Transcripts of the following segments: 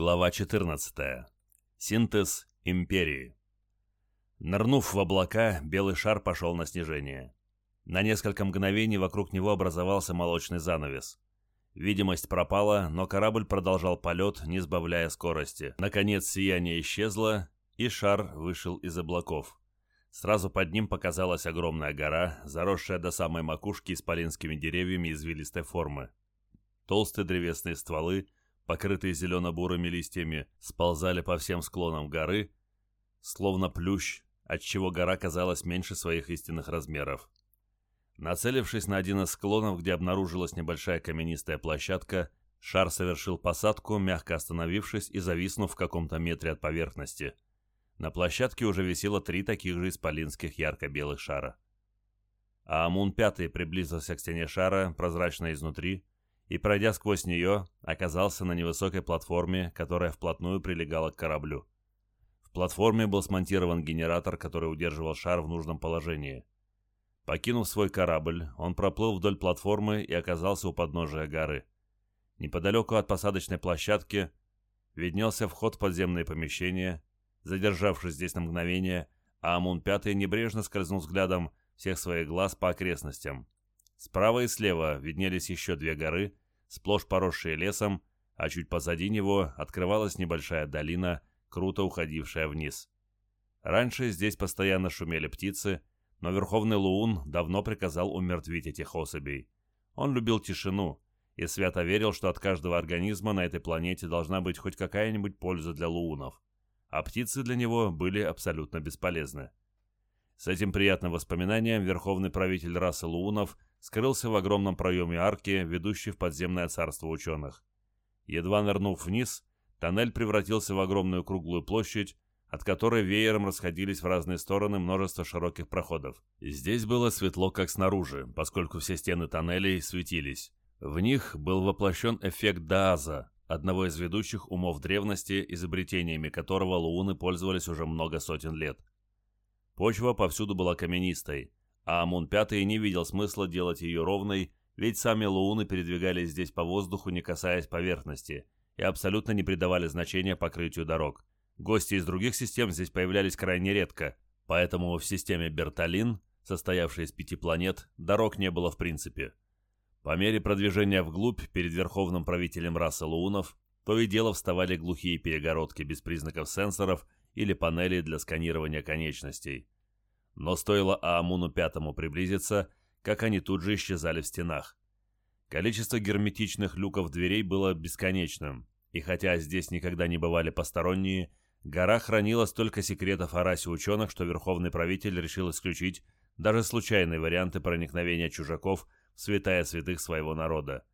Глава 14. Синтез империи. Нырнув в облака, белый шар пошел на снижение. На несколько мгновений вокруг него образовался молочный занавес. Видимость пропала, но корабль продолжал полет, не сбавляя скорости. Наконец сияние исчезло, и шар вышел из облаков. Сразу под ним показалась огромная гора, заросшая до самой макушки исполинскими деревьями извилистой формы. Толстые древесные стволы – покрытые зелено-бурыми листьями, сползали по всем склонам горы, словно плющ, отчего гора казалась меньше своих истинных размеров. Нацелившись на один из склонов, где обнаружилась небольшая каменистая площадка, шар совершил посадку, мягко остановившись и зависнув в каком-то метре от поверхности. На площадке уже висело три таких же исполинских ярко-белых шара. А Амун-5 приблизился к стене шара, прозрачно изнутри, и, пройдя сквозь нее, оказался на невысокой платформе, которая вплотную прилегала к кораблю. В платформе был смонтирован генератор, который удерживал шар в нужном положении. Покинув свой корабль, он проплыл вдоль платформы и оказался у подножия горы. Неподалеку от посадочной площадки виднелся вход в подземные помещения. Задержавшись здесь на мгновение, Амун-5 небрежно скользнул взглядом всех своих глаз по окрестностям. Справа и слева виднелись еще две горы, сплошь поросшие лесом, а чуть позади него открывалась небольшая долина, круто уходившая вниз. Раньше здесь постоянно шумели птицы, но Верховный Луун давно приказал умертвить этих особей. Он любил тишину и свято верил, что от каждого организма на этой планете должна быть хоть какая-нибудь польза для луунов, а птицы для него были абсолютно бесполезны. С этим приятным воспоминанием верховный правитель расы луунов скрылся в огромном проеме арки, ведущей в подземное царство ученых. Едва нырнув вниз, тоннель превратился в огромную круглую площадь, от которой веером расходились в разные стороны множество широких проходов. Здесь было светло, как снаружи, поскольку все стены тоннелей светились. В них был воплощен эффект Дааза, одного из ведущих умов древности, изобретениями которого лууны пользовались уже много сотен лет. Почва повсюду была каменистой, а Амун-5 не видел смысла делать ее ровной, ведь сами лууны передвигались здесь по воздуху, не касаясь поверхности, и абсолютно не придавали значения покрытию дорог. Гости из других систем здесь появлялись крайне редко, поэтому в системе Берталин, состоявшей из пяти планет, дорог не было в принципе. По мере продвижения вглубь перед верховным правителем расы луунов, то и дело вставали глухие перегородки без признаков сенсоров или панелей для сканирования конечностей но стоило Аамуну Пятому приблизиться, как они тут же исчезали в стенах. Количество герметичных люков дверей было бесконечным, и хотя здесь никогда не бывали посторонние, гора хранила столько секретов о расе ученых, что верховный правитель решил исключить даже случайные варианты проникновения чужаков в святая святых своего народа.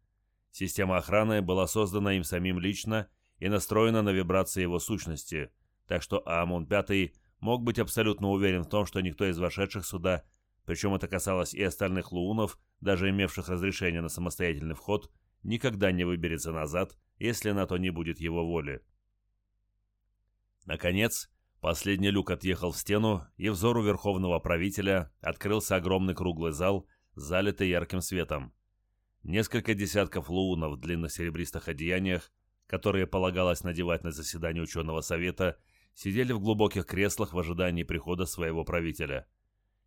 Система охраны была создана им самим лично и настроена на вибрации его сущности, так что Аамун Пятый мог быть абсолютно уверен в том, что никто из вошедших сюда, причем это касалось и остальных луунов, даже имевших разрешение на самостоятельный вход, никогда не выберется назад, если на то не будет его воли. Наконец, последний люк отъехал в стену, и взору верховного правителя открылся огромный круглый зал, залитый ярким светом. Несколько десятков луунов в длинных серебристых одеяниях, которые полагалось надевать на заседание ученого совета, сидели в глубоких креслах в ожидании прихода своего правителя.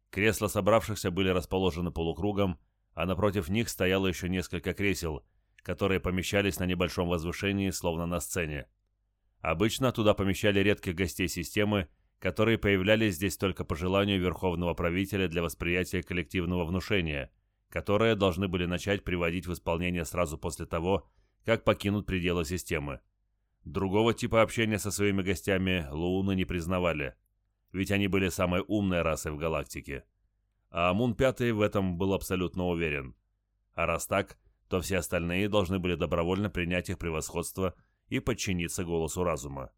Кресла собравшихся были расположены полукругом, а напротив них стояло еще несколько кресел, которые помещались на небольшом возвышении, словно на сцене. Обычно туда помещали редких гостей системы, которые появлялись здесь только по желанию верховного правителя для восприятия коллективного внушения, которое должны были начать приводить в исполнение сразу после того, как покинут пределы системы. Другого типа общения со своими гостями Лууны не признавали, ведь они были самой умной расой в галактике. А Мун-5 в этом был абсолютно уверен. А раз так, то все остальные должны были добровольно принять их превосходство и подчиниться голосу разума.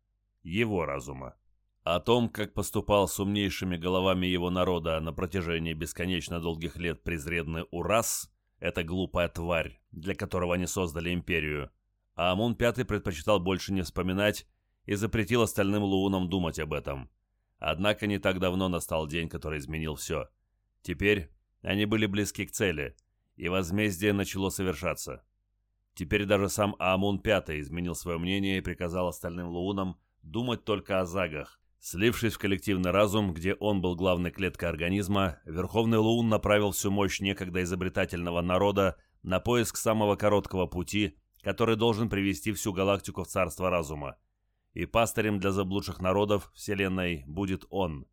Его разума. О том, как поступал с умнейшими головами его народа на протяжении бесконечно долгих лет презренный Урас, эта глупая тварь, для которого они создали империю, а Амун Пятый предпочитал больше не вспоминать и запретил остальным луунам думать об этом. Однако не так давно настал день, который изменил все. Теперь они были близки к цели, и возмездие начало совершаться. Теперь даже сам Аамун-5 изменил свое мнение и приказал остальным луунам думать только о загах. Слившись в коллективный разум, где он был главной клеткой организма, Верховный Луун направил всю мощь некогда изобретательного народа на поиск самого короткого пути, который должен привести всю галактику в царство разума. И пастырем для заблудших народов Вселенной будет он.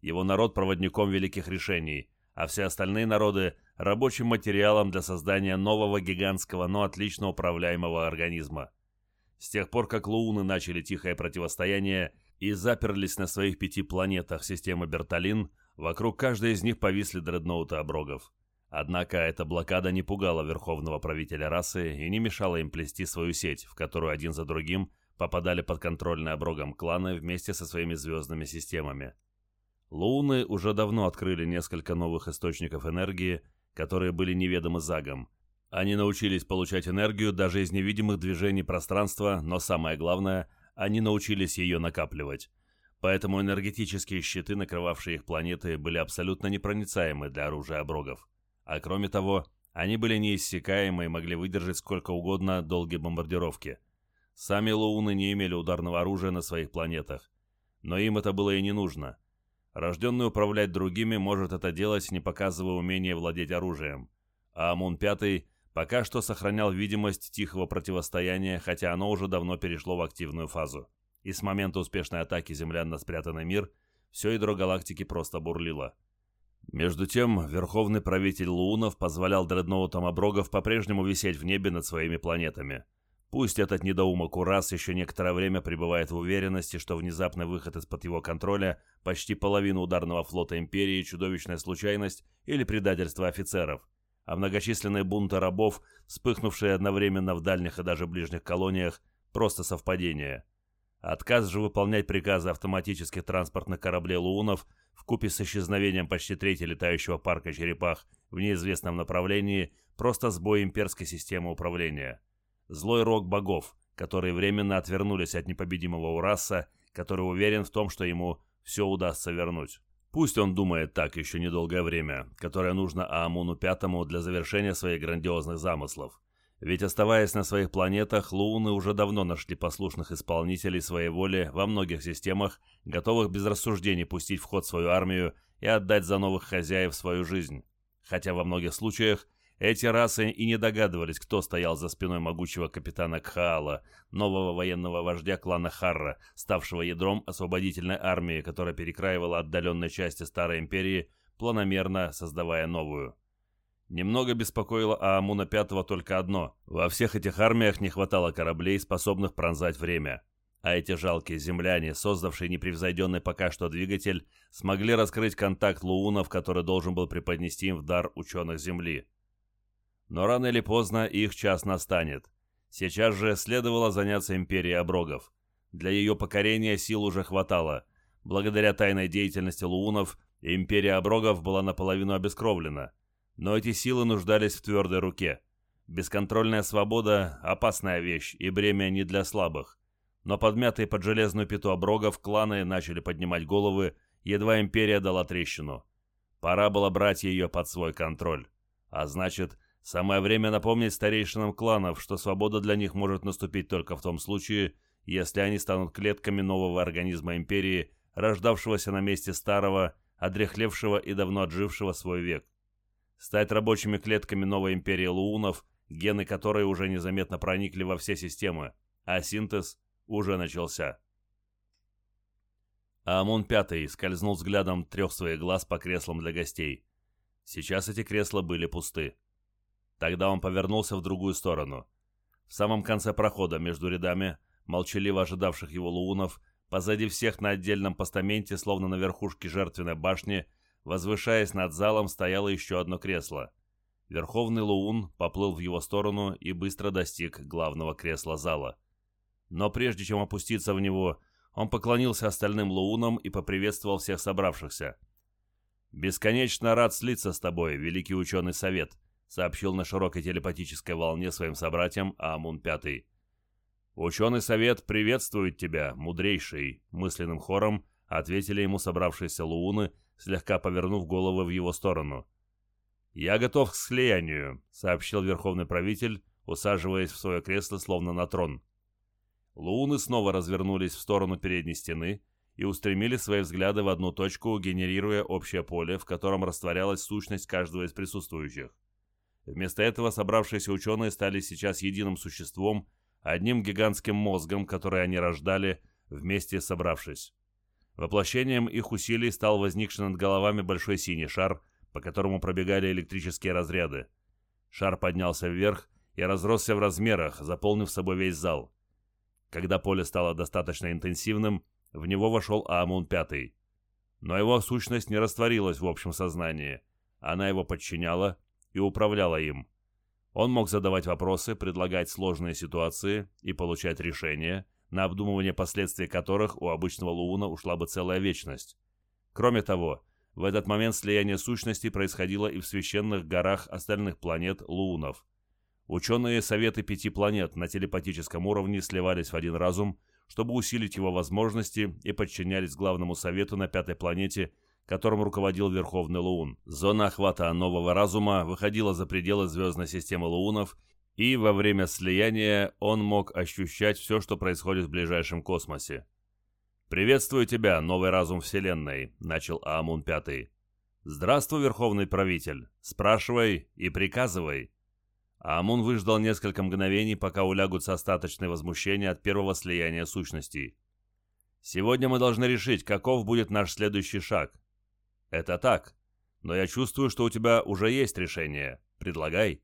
Его народ проводником великих решений, а все остальные народы – рабочим материалом для создания нового гигантского, но отлично управляемого организма. С тех пор, как Лууны начали тихое противостояние и заперлись на своих пяти планетах системы Бертолин, вокруг каждой из них повисли дредноуты оброгов. Однако эта блокада не пугала верховного правителя расы и не мешала им плести свою сеть, в которую один за другим попадали подконтрольные оброгом кланы вместе со своими звездными системами. Луны уже давно открыли несколько новых источников энергии, которые были неведомы Загам. Они научились получать энергию даже из невидимых движений пространства, но самое главное, они научились ее накапливать. Поэтому энергетические щиты, накрывавшие их планеты, были абсолютно непроницаемы для оружия оброгов. А кроме того, они были неиссякаемы и могли выдержать сколько угодно долгие бомбардировки. Сами Лууны не имели ударного оружия на своих планетах. Но им это было и не нужно. Рожденный управлять другими может это делать, не показывая умения владеть оружием. А Амун-5 пока что сохранял видимость тихого противостояния, хотя оно уже давно перешло в активную фазу. И с момента успешной атаки землян на спрятанный мир, все ядро галактики просто бурлило. Между тем, верховный правитель Луунов позволял дредноутам Оброгов по-прежнему висеть в небе над своими планетами. Пусть этот недоумок Урас еще некоторое время пребывает в уверенности, что внезапный выход из-под его контроля, почти половину ударного флота Империи, чудовищная случайность или предательство офицеров, а многочисленные бунты рабов, вспыхнувшие одновременно в дальних и даже ближних колониях, просто совпадение. Отказ же выполнять приказы автоматических транспортных кораблей Луунов – вкупе с исчезновением почти трети летающего парка черепах в неизвестном направлении, просто сбой имперской системы управления. Злой рок богов, которые временно отвернулись от непобедимого Ураса, который уверен в том, что ему все удастся вернуть. Пусть он думает так еще недолгое время, которое нужно Аамуну Пятому для завершения своих грандиозных замыслов. Ведь оставаясь на своих планетах, луны уже давно нашли послушных исполнителей своей воли во многих системах, готовых без рассуждений пустить в ход свою армию и отдать за новых хозяев свою жизнь. Хотя во многих случаях эти расы и не догадывались, кто стоял за спиной могучего капитана Кхаала, нового военного вождя клана Харра, ставшего ядром освободительной армии, которая перекраивала отдаленные части Старой Империи, планомерно создавая новую. Немного беспокоило Аамуна Пятого только одно. Во всех этих армиях не хватало кораблей, способных пронзать время. А эти жалкие земляне, создавшие непревзойденный пока что двигатель, смогли раскрыть контакт Луунов, который должен был преподнести им в дар ученых Земли. Но рано или поздно их час настанет. Сейчас же следовало заняться империей Оброгов. Для ее покорения сил уже хватало. Благодаря тайной деятельности Луунов, империя Оброгов была наполовину обескровлена – но эти силы нуждались в твердой руке. Бесконтрольная свобода – опасная вещь, и бремя не для слабых. Но подмятые под железную пяту оброгов кланы начали поднимать головы, едва империя дала трещину. Пора было брать ее под свой контроль. А значит, самое время напомнить старейшинам кланов, что свобода для них может наступить только в том случае, если они станут клетками нового организма империи, рождавшегося на месте старого, одрехлевшего и давно отжившего свой век стать рабочими клетками новой империи луунов, гены которой уже незаметно проникли во все системы, а синтез уже начался. Амон Пятый скользнул взглядом трех своих глаз по креслам для гостей. Сейчас эти кресла были пусты. Тогда он повернулся в другую сторону. В самом конце прохода между рядами, молчаливо ожидавших его луунов, позади всех на отдельном постаменте, словно на верхушке жертвенной башни, Возвышаясь над залом, стояло еще одно кресло. Верховный Луун поплыл в его сторону и быстро достиг главного кресла зала. Но прежде чем опуститься в него, он поклонился остальным Луунам и поприветствовал всех собравшихся. «Бесконечно рад слиться с тобой, великий ученый совет», сообщил на широкой телепатической волне своим собратьям Амун Пятый. «Ученый совет приветствует тебя, мудрейший», мысленным хором ответили ему собравшиеся Лууны – слегка повернув голову в его сторону. «Я готов к слиянию», — сообщил верховный правитель, усаживаясь в свое кресло, словно на трон. Лууны снова развернулись в сторону передней стены и устремили свои взгляды в одну точку, генерируя общее поле, в котором растворялась сущность каждого из присутствующих. Вместо этого собравшиеся ученые стали сейчас единым существом, одним гигантским мозгом, который они рождали, вместе собравшись. Воплощением их усилий стал возникший над головами большой синий шар, по которому пробегали электрические разряды. Шар поднялся вверх и разросся в размерах, заполнив собой весь зал. Когда поле стало достаточно интенсивным, в него вошел Аамун-5. Но его сущность не растворилась в общем сознании. Она его подчиняла и управляла им. Он мог задавать вопросы, предлагать сложные ситуации и получать решения, на обдумывание последствий которых у обычного Лууна ушла бы целая вечность. Кроме того, в этот момент слияние сущностей происходило и в священных горах остальных планет Луунов. Ученые Советы Пяти Планет на телепатическом уровне сливались в один разум, чтобы усилить его возможности и подчинялись главному совету на пятой планете, которым руководил Верховный Луун. Зона охвата нового разума выходила за пределы звездной системы Луунов, и во время слияния он мог ощущать все, что происходит в ближайшем космосе. «Приветствую тебя, новый разум Вселенной», — начал Аамун Пятый. «Здравствуй, Верховный Правитель. Спрашивай и приказывай». Аамун выждал несколько мгновений, пока улягутся остаточные возмущения от первого слияния сущностей. «Сегодня мы должны решить, каков будет наш следующий шаг». «Это так. Но я чувствую, что у тебя уже есть решение. Предлагай».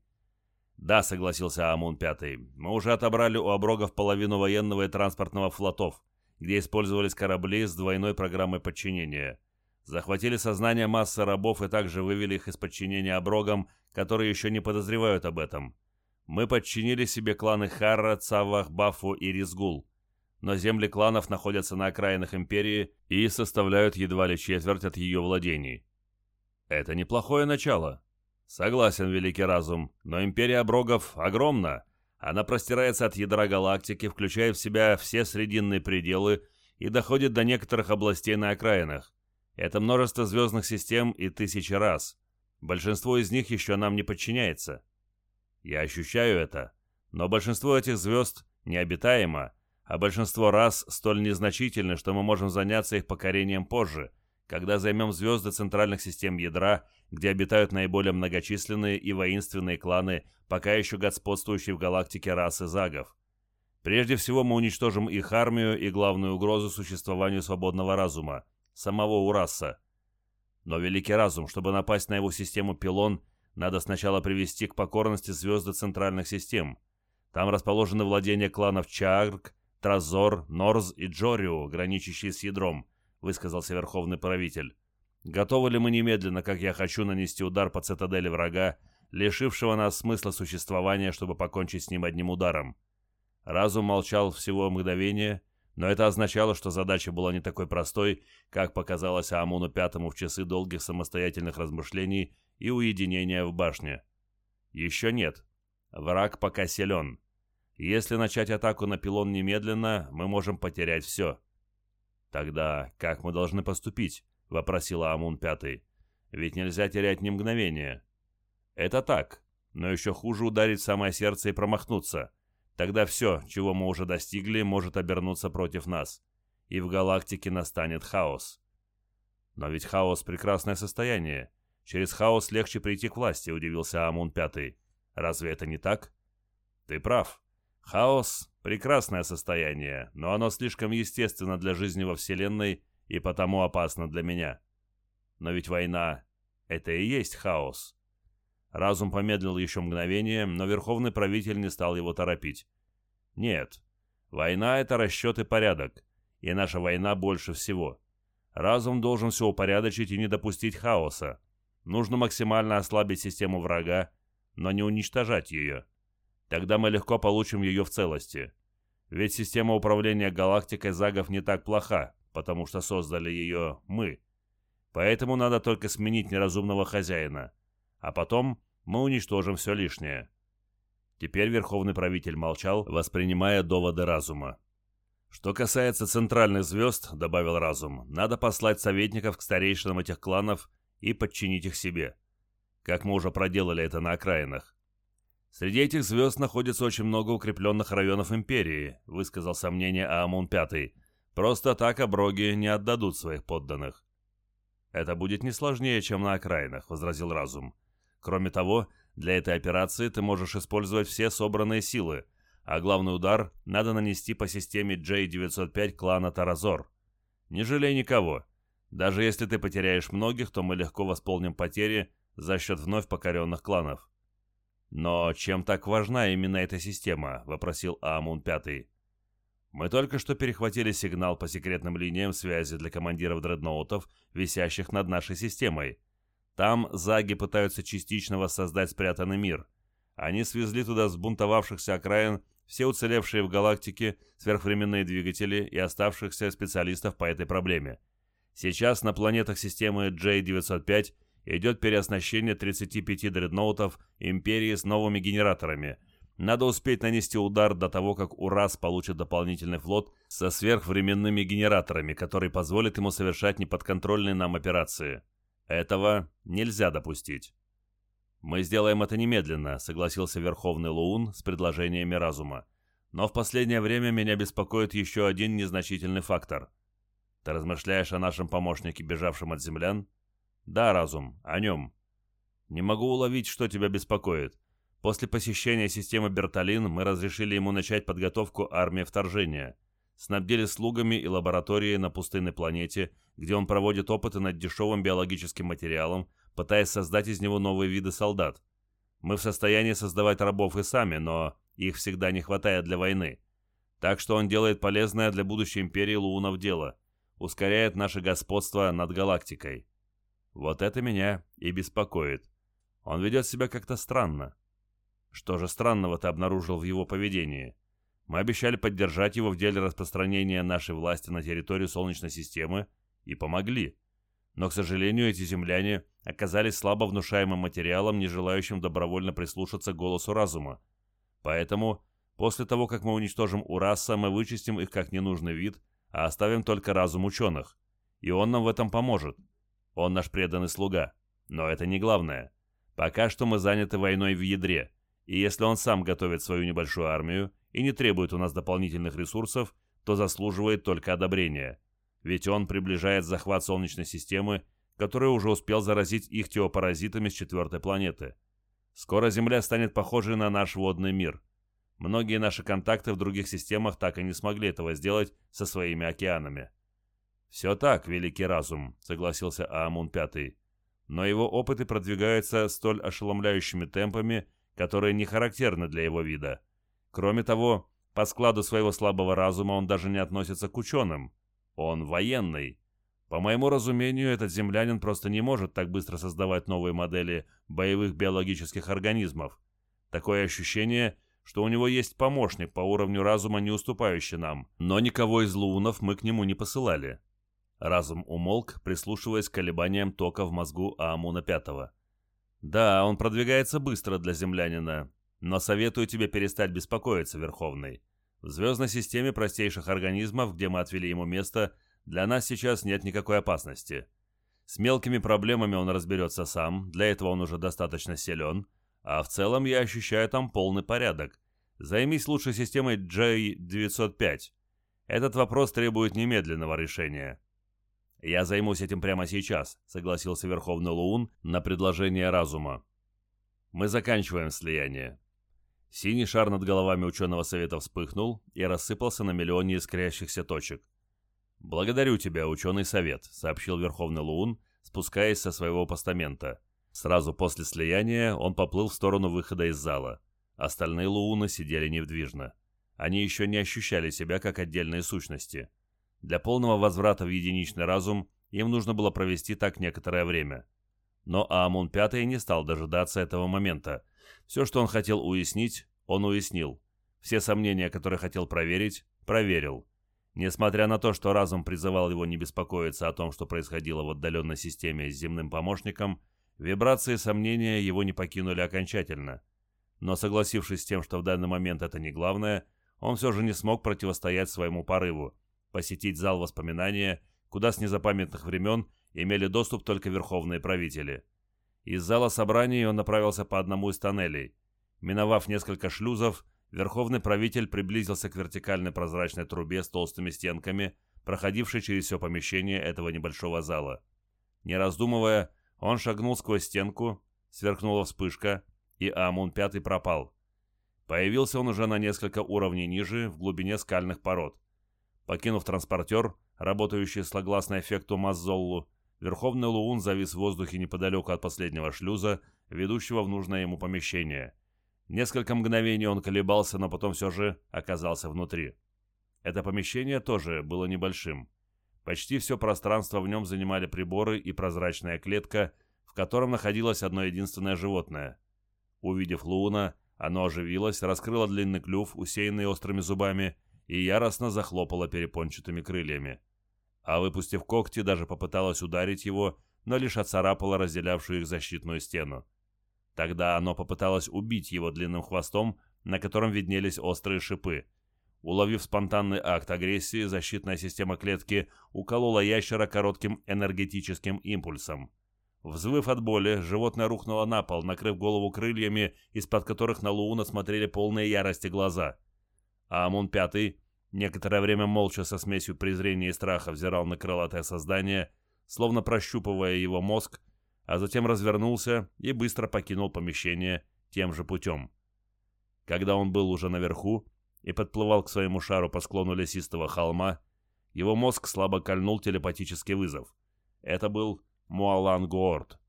«Да», — согласился Амун Пятый. «Мы уже отобрали у оброгов половину военного и транспортного флотов где использовались корабли с двойной программой подчинения. Захватили сознание массы рабов и также вывели их из подчинения оброгам, которые еще не подозревают об этом. Мы подчинили себе кланы Харра, Цавах, Бафу и Ризгул. Но земли кланов находятся на окраинах империи и составляют едва ли четверть от ее владений. Это неплохое начало. Согласен, Великий Разум, но империя оброгов огромна, она простирается от ядра галактики, включая в себя все срединные пределы и доходит до некоторых областей на окраинах. Это множество звездных систем и тысячи раз. Большинство из них еще нам не подчиняется. Я ощущаю это, но большинство этих звезд необитаемо, а большинство раз столь незначительны, что мы можем заняться их покорением позже, когда займем звезды центральных систем ядра где обитают наиболее многочисленные и воинственные кланы, пока еще господствующие в галактике расы загов. Прежде всего мы уничтожим их армию и главную угрозу существованию свободного разума, самого Ураса. Но великий разум, чтобы напасть на его систему пилон, надо сначала привести к покорности звезды центральных систем. Там расположены владения кланов Чаарк, Тразор, Норз и Джориу, граничащие с ядром, высказался верховный правитель. Готовы ли мы немедленно, как я хочу, нанести удар по цитадели врага, лишившего нас смысла существования, чтобы покончить с ним одним ударом? Разум молчал всего мгновение, но это означало, что задача была не такой простой, как показалось Амуну Пятому в часы долгих самостоятельных размышлений и уединения в башне. Еще нет. Враг пока силен. Если начать атаку на пилон немедленно, мы можем потерять все. Тогда как мы должны поступить? — вопросила Амун Пятый. «Ведь нельзя терять ни мгновения». «Это так, но еще хуже ударить самое сердце и промахнуться. Тогда все, чего мы уже достигли, может обернуться против нас. И в галактике настанет хаос». «Но ведь хаос — прекрасное состояние. Через хаос легче прийти к власти», — удивился Амун Пятый. «Разве это не так?» «Ты прав. Хаос — прекрасное состояние, но оно слишком естественно для жизни во Вселенной и потому опасно для меня. Но ведь война — это и есть хаос. Разум помедлил еще мгновение, но верховный правитель не стал его торопить. Нет, война — это расчет и порядок, и наша война больше всего. Разум должен все упорядочить и не допустить хаоса. Нужно максимально ослабить систему врага, но не уничтожать ее. Тогда мы легко получим ее в целости. Ведь система управления галактикой Загов не так плоха, потому что создали ее мы. Поэтому надо только сменить неразумного хозяина. А потом мы уничтожим все лишнее. Теперь верховный правитель молчал, воспринимая доводы разума. «Что касается центральных звезд, — добавил разум, — надо послать советников к старейшинам этих кланов и подчинить их себе. Как мы уже проделали это на окраинах. Среди этих звезд находится очень много укрепленных районов Империи, высказал сомнение Аамун Пятый. Просто так оброги не отдадут своих подданных. Это будет не сложнее, чем на окраинах, возразил разум. Кроме того, для этой операции ты можешь использовать все собранные силы, а главный удар надо нанести по системе J-905 клана Таразор. Не жалей никого. Даже если ты потеряешь многих, то мы легко восполним потери за счет вновь покоренных кланов. «Но чем так важна именно эта система?» — вопросил Аамун-5. «Мы только что перехватили сигнал по секретным линиям связи для командиров дредноутов, висящих над нашей системой. Там заги пытаются частично воссоздать спрятанный мир. Они свезли туда сбунтовавшихся окраин все уцелевшие в галактике сверхвременные двигатели и оставшихся специалистов по этой проблеме. Сейчас на планетах системы J-905 идет переоснащение 35 дредноутов Империи с новыми генераторами. Надо успеть нанести удар до того, как УРАС получит дополнительный флот со сверхвременными генераторами, который позволит ему совершать неподконтрольные нам операции. Этого нельзя допустить. «Мы сделаем это немедленно», — согласился Верховный Луун с предложениями разума. «Но в последнее время меня беспокоит еще один незначительный фактор. Ты размышляешь о нашем помощнике, бежавшем от землян?» «Да, разум, о нем». «Не могу уловить, что тебя беспокоит. После посещения системы Бертолин мы разрешили ему начать подготовку армии вторжения. Снабдили слугами и лабораторией на пустынной планете, где он проводит опыты над дешевым биологическим материалом, пытаясь создать из него новые виды солдат. Мы в состоянии создавать рабов и сами, но их всегда не хватает для войны. Так что он делает полезное для будущей империи Луунов дело, ускоряет наше господство над галактикой. Вот это меня и беспокоит. Он ведет себя как-то странно. Что же странного ты обнаружил в его поведении? Мы обещали поддержать его в деле распространения нашей власти на территорию Солнечной системы и помогли. Но, к сожалению, эти земляне оказались слабо внушаемым материалом, не желающим добровольно прислушаться к голосу разума. Поэтому, после того, как мы уничтожим Ураса, мы вычистим их как ненужный вид, а оставим только разум ученых. И он нам в этом поможет. Он наш преданный слуга. Но это не главное. Пока что мы заняты войной в ядре, и если он сам готовит свою небольшую армию и не требует у нас дополнительных ресурсов, то заслуживает только одобрения. Ведь он приближает захват Солнечной системы, который уже успел заразить их теопаразитами с четвертой планеты. Скоро Земля станет похожей на наш водный мир. Многие наши контакты в других системах так и не смогли этого сделать со своими океанами. «Все так, великий разум», — согласился Аамун Пятый. «Но его опыты продвигаются столь ошеломляющими темпами, которые не характерны для его вида. Кроме того, по складу своего слабого разума он даже не относится к ученым. Он военный. По моему разумению, этот землянин просто не может так быстро создавать новые модели боевых биологических организмов. Такое ощущение, что у него есть помощник по уровню разума, не уступающий нам, но никого из лунов мы к нему не посылали. Разум умолк, прислушиваясь к колебаниям тока в мозгу Аамуна Пятого. «Да, он продвигается быстро для землянина, но советую тебе перестать беспокоиться, Верховный. В звездной системе простейших организмов, где мы отвели ему место, для нас сейчас нет никакой опасности. С мелкими проблемами он разберется сам, для этого он уже достаточно силен, а в целом я ощущаю там полный порядок. Займись лучше системой J905. Этот вопрос требует немедленного решения. «Я займусь этим прямо сейчас», — согласился Верховный Луун на предложение разума. «Мы заканчиваем слияние». Синий шар над головами ученого совета вспыхнул и рассыпался на миллионе искрящихся точек. «Благодарю тебя, ученый совет», — сообщил Верховный Луун, спускаясь со своего постамента. Сразу после слияния он поплыл в сторону выхода из зала. Остальные Лууны сидели недвижно. Они еще не ощущали себя как отдельные сущности — для полного возврата в единичный разум им нужно было провести так некоторое время. Но Аамун Пятый не стал дожидаться этого момента. Все, что он хотел уяснить, он уяснил. Все сомнения, которые хотел проверить, проверил. Несмотря на то, что разум призывал его не беспокоиться о том, что происходило в отдаленной системе с земным помощником, вибрации сомнения его не покинули окончательно. Но согласившись с тем, что в данный момент это не главное, он все же не смог противостоять своему порыву посетить зал воспоминания, куда с незапамятных времен имели доступ только верховные правители. Из зала собраний он направился по одному из тоннелей. Миновав несколько шлюзов, верховный правитель приблизился к вертикальной прозрачной трубе с толстыми стенками, проходившей через все помещение этого небольшого зала. Не раздумывая, он шагнул сквозь стенку, сверкнула вспышка, и Амун-5 пропал. Появился он уже на несколько уровней ниже, в глубине скальных пород. Покинув транспортер, работающий согласно эффекту Маззоллу, Верховный Луун завис в воздухе неподалеку от последнего шлюза, ведущего в нужное ему помещение. Несколько мгновений он колебался, но потом все же оказался внутри. Это помещение тоже было небольшим. Почти все пространство в нем занимали приборы и прозрачная клетка, в котором находилось одно единственное животное. Увидев Луна, оно оживилось, раскрыло длинный клюв, усеянный острыми зубами, и яростно захлопало перепончатыми крыльями. А выпустив когти, даже попыталось ударить его, но лишь оцарапало разделявшую их защитную стену. Тогда оно попыталось убить его длинным хвостом, на котором виднелись острые шипы. Уловив спонтанный акт агрессии, защитная система клетки уколола ящера коротким энергетическим импульсом. Взвыв от боли, животное рухнуло на пол, накрыв голову крыльями, из-под которых на Лууна смотрели полные ярости глаза. А Амун-5 некоторое время молча со смесью презрения и страха взирал на крылатое создание, словно прощупывая его мозг, а затем развернулся и быстро покинул помещение тем же путем. Когда он был уже наверху и подплывал к своему шару по склону лесистого холма, его мозг слабо кольнул телепатический вызов. Это был Муалан Гуорд.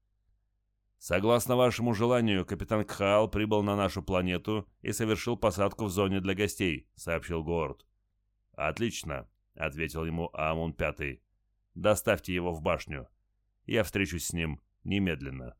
Согласно вашему желанию, капитан Кхаал прибыл на нашу планету и совершил посадку в зоне для гостей, сообщил Гуорд. Отлично, ответил ему Амун Пятый. Доставьте его в башню. Я встречусь с ним немедленно.